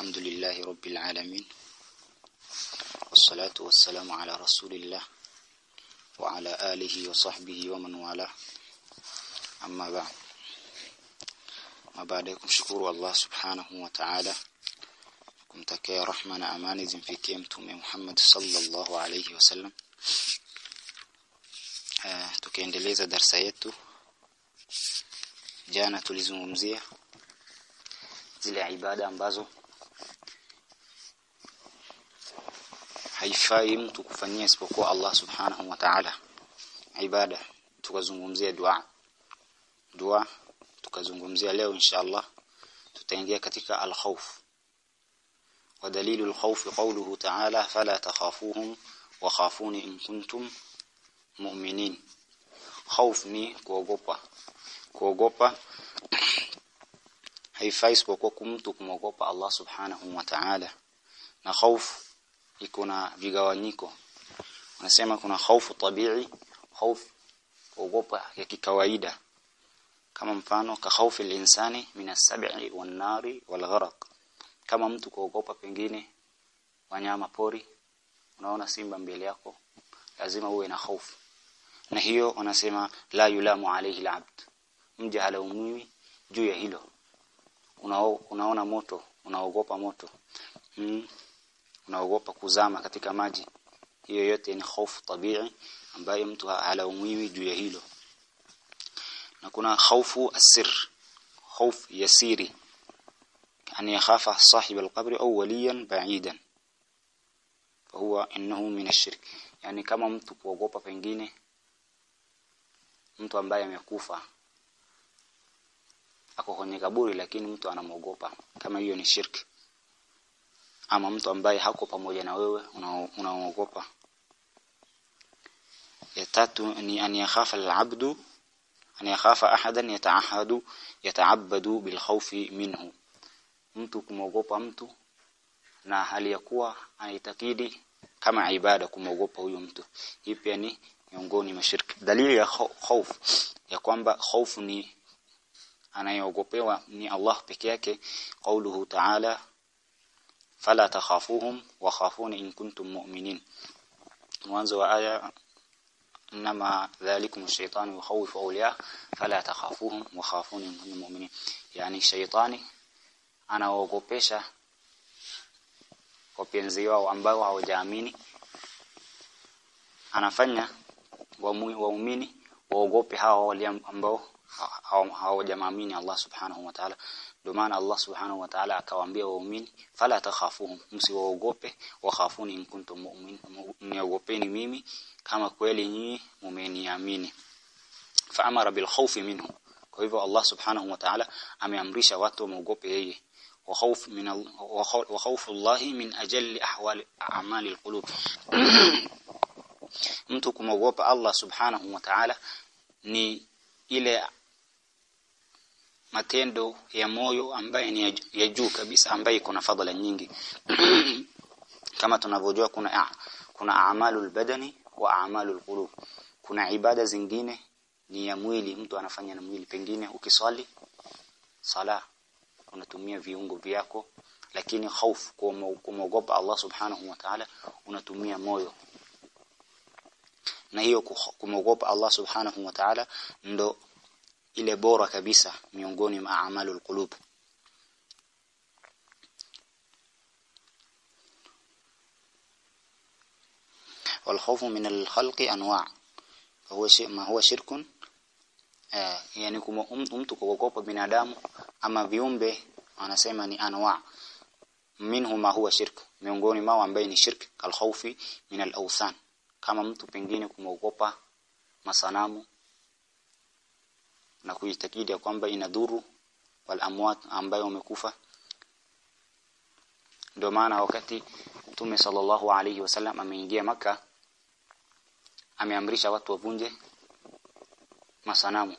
الحمد لله رب العالمين والصلاة والسلام على رسول الله وعلى آله وصحبه ومن والاه. أما بعد ما بعدكم شكر الله سبحانه وتعالى. كنت كي رحمن أماني زم في كيمتم محمد صلى الله عليه وسلم. آه، تكين دليزة درسيته جانا تلزم ومزيه زل عبادة أنبازو haifai mtu kufanyia isipokuwa Allah subhanahu wa ta'ala. Ibada tukazungumzia dua. Dua tukazungumzia leo inshallah tutaingia katika al-khawf. Wa dalilu al-khawf qawluhu ta'ala fala takhafuhum wa khafuni in kuntum mu'minin. Khawf ni kuogopa. Kuogopa haifai isipokuwa mtu kumwogopa Allah subhanahu wa ta'ala. Na khawf iko na vigawanyiko. Wanasema kuna hofu tabii hofu kuogopa ya kikawaida. Kama mfano ka hofu linsani minasab'i wan-nari wal-gharq kama mtu kuogopa pengine wanyama pori unaona simba mbele yako lazima uwe na hofu na hiyo wanasema la yulamu alayhi al-abd. Mja halaumiwi juu ya hilo. Unao, unaona moto unaogopa moto. Mm. Unaogopa kuzama katika maji. Hiyo yote ni hofu tabii ambayo mtu halaumiwi juu ya hilo. Na kuna hofu asir hofu yasiri. An yakhafa sahib alqabr au waliyan ba'idan fahuwa innahu min ash-shirk yani kama mtu kuogopa pengine mtu ambaye amekufa ako kwenye kaburi lakini mtu anamuogopa kama hiyo ni shirk ama mtu ambaye hako pamoja na wewe unaogopa. Ya tatu ni an yakhafa al-abdu an yakhafa ahadan yataahadu yataabadu bil minhu. Mtu kumogopa mtu na hali ya kuwa anaitakidi kama ibada kumogopa huyo mtu. Hii pia ni miongoni mashirki dalili ya khawf ya kwamba khawf ni anayeogopewa ni Allah peke yake. Qauluhu ta'ala fala takhafuhum wa khafuni in kuntum mu'minin mwanzo wa aya انما ذلكم الشيطان يخوف اولياء فلا تخافوهم وخافوني ان كنتم مؤمنين yani shaitani anaogopesha wapenzi wao ambao hawajaamini anafanya waumini waogope hao wale ambao hawajamwamini Allah subhanahu wa ta'ala Ndio maana Allah subhanahu wa ta'ala akawaambia waumini fala takhafuhum msiwaogope wakhafuni in kuntum mu'min niogopeni mimi kama kweli nyinyi mumeniamini faamara bil khawfi minhu kwa hivyo Allah subhanahu wa ta'ala ameamrisha watu wamuogope yeye wa khawf min wa khawfu Allah min ajalli ahwali a'mali alqulub mtu kumogopa Allah subhanahu wa ta'ala ni ile matendo ya moyo ambaye ni ya juu kabisa ambaye iko na fadhila nyingi. Kama tunavyojua kuna kuna a'malul badani wa a'malul qulub. Kuna ibada zingine ni ya mwili mtu anafanya na mwili. Pengine ukiswali sala unatumia viungo vyako. Lakini hofu kumogopa Allah subhanahu wa ta'ala unatumia moyo. Na hiyo kumogopa Allah subhanahu wa ta'ala ndo ile bora kabisa miongoni mwa amalul qulub والخوف من الخلق انواع فهو شيء ما هو شرك eh, yani mtu kuogopa binadamu ama viumbe anasema ni anwa minhu ma huwa shirk miongoni mao ambaye ni shirk kalkhawfi min al-awthan kama mtu pengine kumogopa masanamu na kuitakidi kwamba inadhuru wal amwat ambayo wamekufa. Ndio maana wakati Mtume sallallahu alayhi wasallam ameingia maka ameamrisha watu wavunje masanamu.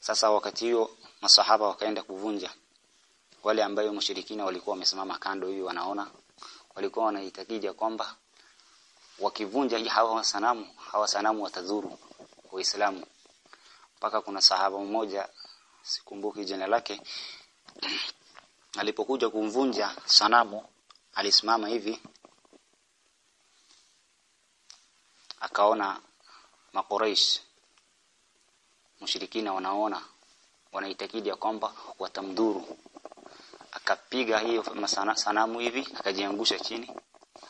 Sasa wakati hiyo masahaba wakaenda kuvunja. Wale ambayo mushirikina walikuwa wamesimama kando hivi wanaona walikuwa wanaitakija kwamba wakivunja hawa sanamu hawa sanamu watadhuru waislamu mpaka kuna sahaba mmoja sikumbuki jina lake alipokuja kumvunja sanamu alisimama hivi akaona makoreish mushirikina wanaona wanaitakidi ya kwamba watamdhuru. Akapiga hiyo sanamu hivi akajiangusha chini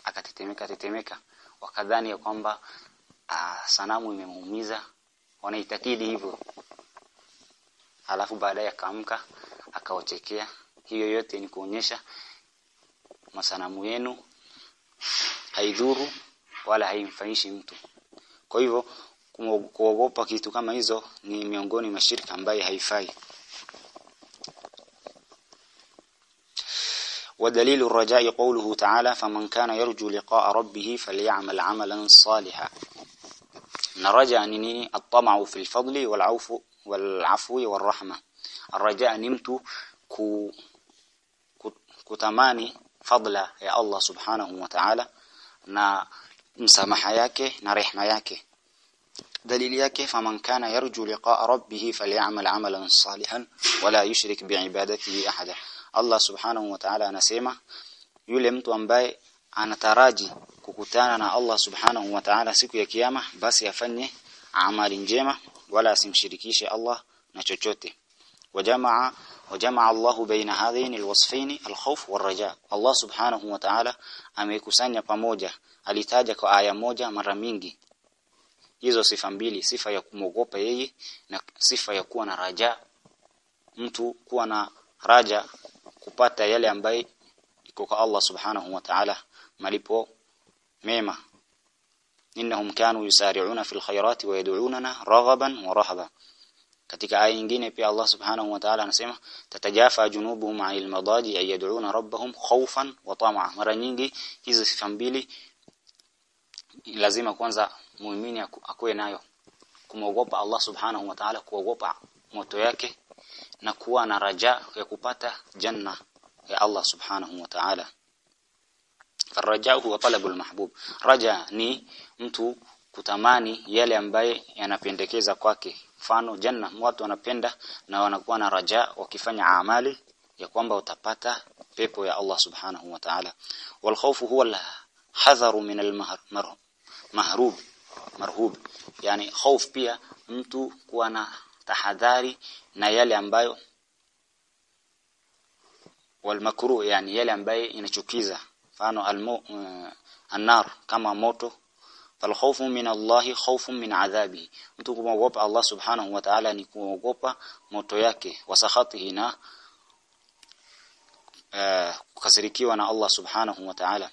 akatetemeka tetemeka. Wakadhani ya kwamba aa, sanamu imemuumiza wanaitakidi hivyo alafu baadaye akaamka akawachekea hiyo yote ni kuonyesha masanamu yenu haidhuru wala haimfanyishi mtu kwa hivyo kuogopa kitu kama hizo ni miongoni mwa shirka ambaye haifai ودليل الرجاء قوله تعالى فمن كان يرجو لقاء ربه فليعمل عملا صالحا نرجع نني الطمع في الفضل والعفو والعفو والرحمة. الرجاء نمت كو كتماني فضلا يا الله سبحانه وتعالى. نا مسامحه yake na rehma yake دليل yake فمن كان يرجو لقاء ربه فليعمل عملا صالحا ولا يشرك بعبادته أحدا. الله سبحانه وتعالى أنا يلمت يلي mtu ambaye kukutana na Allah subhanahu wa ta'ala siku ya kiyama basi afanye amali njema wala asimshirikishe Allah na chochote. Wajamaa wajamaa Allah baina hadhihi alwasfaini alkhawf warraja Allah subhanahu wa ta'ala amekusanya pamoja alitaja kwa aya moja mara mingi. Hizo sifa mbili sifa ya kumogopa yeye na sifa ya kuwa na raja. Mtu kuwa na raja kupata yale ambaye iko kwa Allah subhanahu wa ta'ala malipo mema. Innahum kanu yusari'una fil khayrati wa yad'unana raghaban wa rahaba. Katika aya nyingine pia Allah subhanahu wa ta'ala anasema tatajafa junubuhum 'anil madaji yad'una rabbahum khawfan wa tama'a. Mara nyingi hizo sifa mbili lazima kwanza muumini akuwe nayo. Kumogopa Allah subhanahu wa ta'ala kuogopa moto yake na kuwa na raja ya kupata janna ya Allah subhanahu wa ta'ala faraja huwa talabul mahbub. Raja ni mtu kutamani yale ambaye yanapendekeza kwake. Mfano janna, watu wanapenda na wanakuwa na raja wakifanya amali ya kwamba utapata pepo ya Allah subhanahu wa ta'ala. Wal khawfu huwa al hadharu min al mahrub marhub, yani khawf pia mtu kuwa na tahadhari na yale ambayo wal makruh, yani yale ambaye inachukiza mfano al uh, annar kama moto falkhawfu min Allah khawfun min adhabi mtu kumwogopa Allah subhanahu wa ta'ala ni kuogopa moto yake wasakhatihi na uh, kukasirikiwa na Allah subhanahu wa ta'ala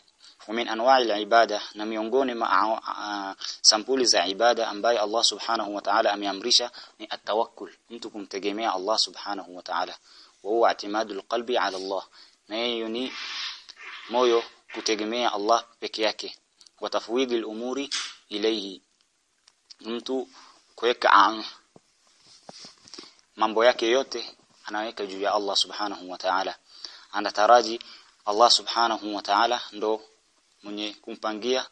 ومن انواع العباده na miongoni ma uh, sampuli za ibada ambaye Allah subhanahu wa ta'ala ameamrisha ni atawakkul mtu kumtegemea Allah subhanahu wa ta'ala wa huwa i'timadul qalbi ala Allah na hiyo ni moyo kutegemea Allah peke yake wa tafwidhi al-umuri ilayhi mtu kuweka mambo yake yote anaweka juu ya Allah subhanahu wa ta'ala anataraji Allah subhanahu wa ta'ala ndo mwenye kumpangia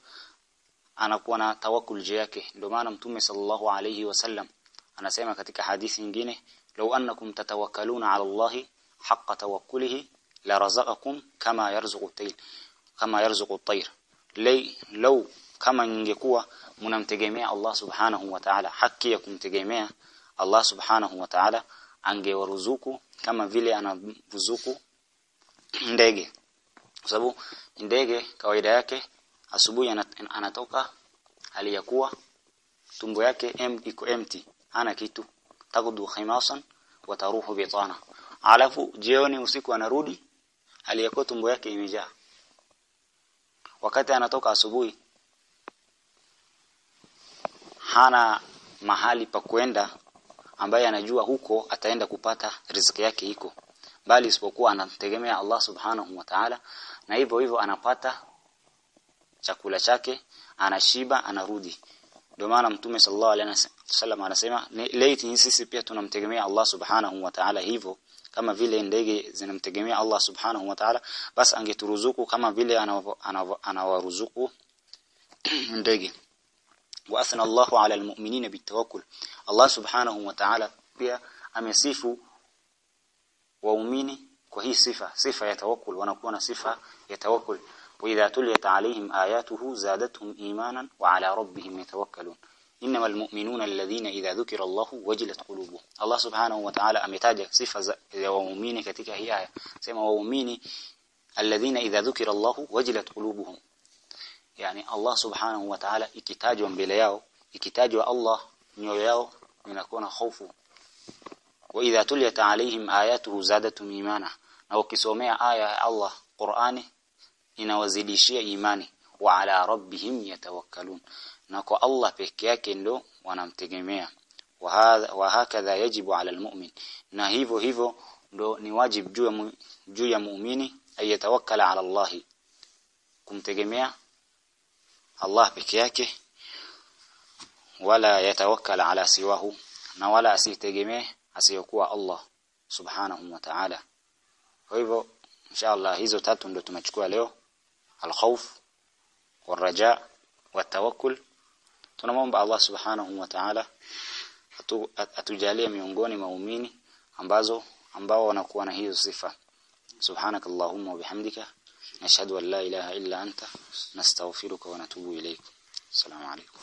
anakuwa na tawakkul juu yake ndio maana mtume sallallahu alayhi wasallam anasema katika hadithi nyingine law annakum tatawakkaluna ala Allah haqqa tawakkulihi la razaqakum kama yarzuqu at-tayr kama yarzuqu at-tayr. Law kama ningekuwa mnamtegemea Allah subhanahu wa ta'ala haki ya kumtegemea Allah subhanahu wa ta'ala angewaruzuku kama vile anaruzuku ndege. Kwa sababu ndege kawaida yake asubuhi anatoka aliyakuwa ya kuwa tumbo yake em, iko empty hana kitu. Takudu khimasan wataruhu bitana. Alafu jioni usiku anarudi aliyakuwa ya kuwa tumbo yake imejaa wakati anatoka asubuhi hana mahali pa kwenda ambaye anajua huko ataenda kupata riziki yake iko bali isipokuwa anategemea Allah subhanahu wa ta'ala na hivyo hivyo anapata chakula chake anashiba anarudi. Ndio maana mtume sallallahu alaihi wasallam anasema laiti sisi pia tunamtegemea Allah subhanahu wa ta'ala hivyo kama vile ndege zinamtegemea Allah subhanahu wa ta'ala basi angeturuzuku kama vile anawaruzuku ndege wa athna Allahu ala almu'minina bitawakkul Allah subhanahu wa ta'ala pia amesifu waumini kwa hii sifa sifa ya tawakkul wanakuwa na sifa ya tawakkul wa idha tuliyat alaihim ayatuhu zadatuhum imanan wa ala rabbihim yatawakkalun innamal mu'minuna alladhina idha dhukira Allahu wajilat qulubuhum Allah subhanahu wa ta'ala ametaja sifa za waumini katika hii aya sema waumini alladhina idha dhukira Allahu wajilat qulubuhum yani Allah subhanahu wa ta'ala ikitajwa mbele yao ikitajwa Allah nyoyo yao inakuwa na hofu wa idha tuliyat alaihim ayatuhu zadatuhum imana na ukisomea aya ya Allah Qur'ani inawazidishia imani wa ala rabbihim yatawakkalun na kwa Allah peke yake ndo wanamtegemea wa hakadha yajibu ala almu'min na hivyo hivyo ndo ni wajib juu juu ya muumini ayatawakkala ala Allah kumtegemea Allah peke yake wala yatawakkala ala siwahu na wala asitegemee asiyokuwa Allah subhanahu wa ta'ala kwa hivyo inshallah hizo tatu ndo tumechukua leo al-khawf wal-raja wat-tawakkul tunamwomba Allah subhanahu wa ta'ala atu, atujalie miongoni maumini ambazo ambao wanakuwa na hizo sifa. Subhanakallahumma wa bihamdika nashhadu an la ilaha illa anta nastaghfiruka wa natubu ilayk. Assalamu alaykum